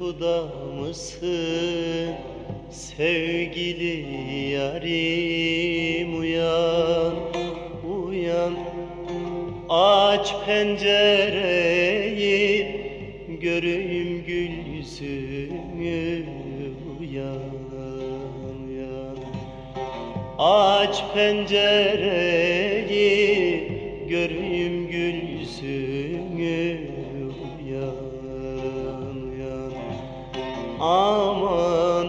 uykuda mısın sevgili yarim uyan uyan. Aç pencereyi göreyim gül yüzünü uyan uyan. Aç pencereyi göreyim gül yüzünü Aman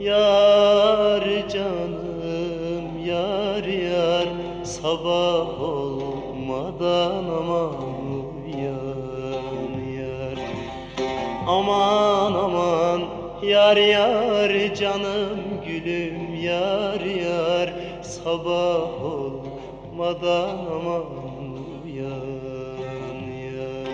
yar canım yar yar sabah olmadan aman uyan yar. Aman aman yar yar canım gülüm yar yar sabah olmadan aman uyan yar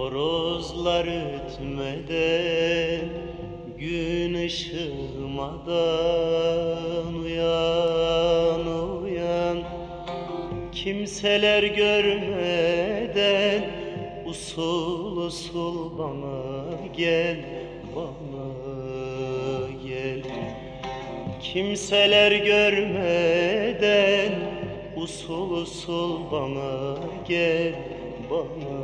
Horozlar ötmeden Gün ışımadan Uyan uyan. Kimseler görmeden Usul usul bana gel Bana gel. Kimseler görmeden usul usul bana gel bana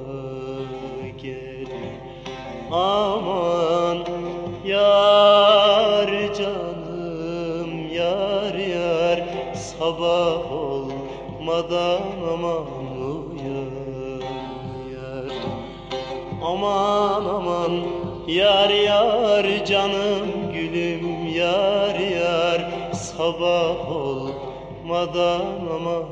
gel Aman yar canım yar yar. Sabah olmadan aman uyan yar Aman aman yar yar canım gülüm yar yar. Sabah olmadan aman